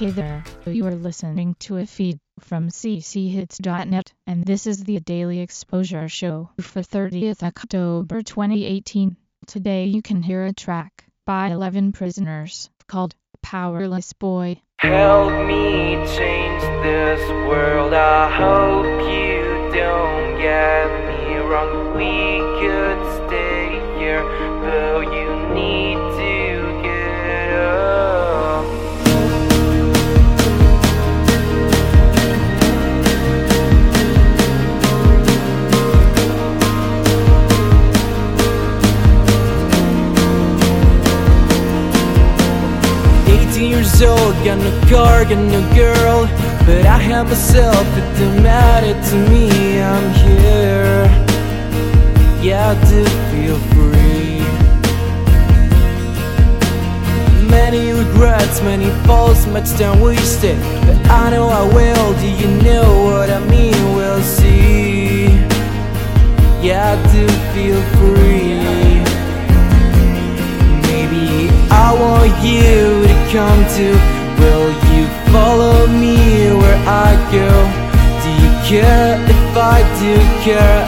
Hey there, you are listening to a feed from cchits.net, and this is the Daily Exposure Show for 30th October 2018. Today you can hear a track by 11 Prisoners called Powerless Boy. Help me change this world. I hope you don't get me wrong. We could stay here, you need 19 years old, got no car, got no girl But I have myself, it don't matter to me. I'm here, yeah, I do feel free. Many regrets, many faults, much time wasted But I know I will, do you know what I mean? We'll see, yeah, I do feel free. Maybe I want you come to? Will you follow me where I go? Do you care if I do care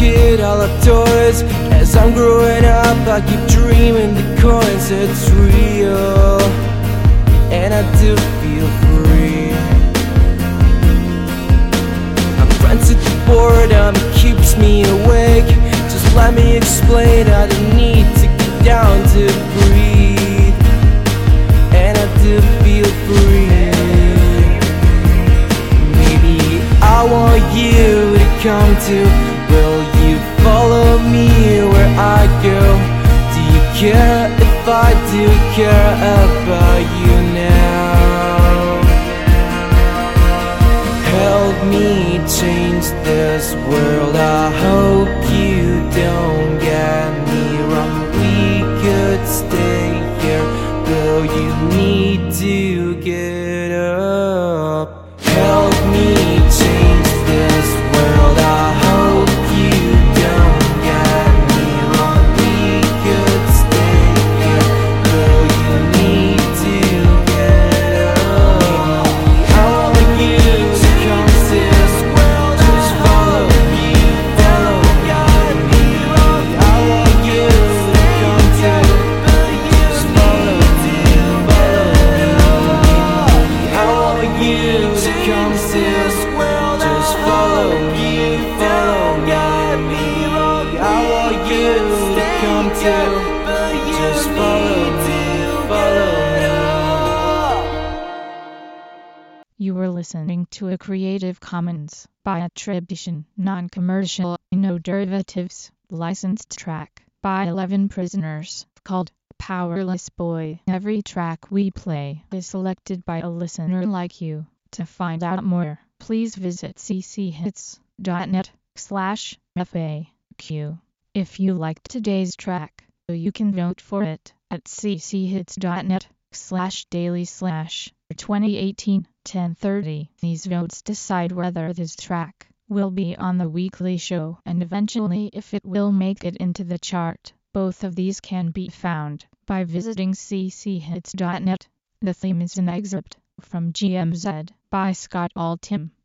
kid, all of toys. As I'm growing up, I keep dreaming the coins, it's real. And I do feel free. I'm friends with the boredom, it keeps me awake. Just let me explain, I don't need to get down to breathe. And I do feel free. Maybe I want you to come too. Care about you now? Help me change this world. I hope you don't get me wrong. We could stay here, though you need to get up. Just follow me, follow me. You were listening to a Creative Commons by attribution, non-commercial, no derivatives, licensed track by 11 Prisoners called Powerless Boy. Every track we play is selected by a listener like you. To find out more, please visit cchits.net slash FAQ. If you liked today's track, you can vote for it at cchits.net slash daily slash 2018 1030. These votes decide whether this track will be on the weekly show and eventually if it will make it into the chart. Both of these can be found by visiting cchits.net. The theme is an excerpt from GMZ by Scott Altham.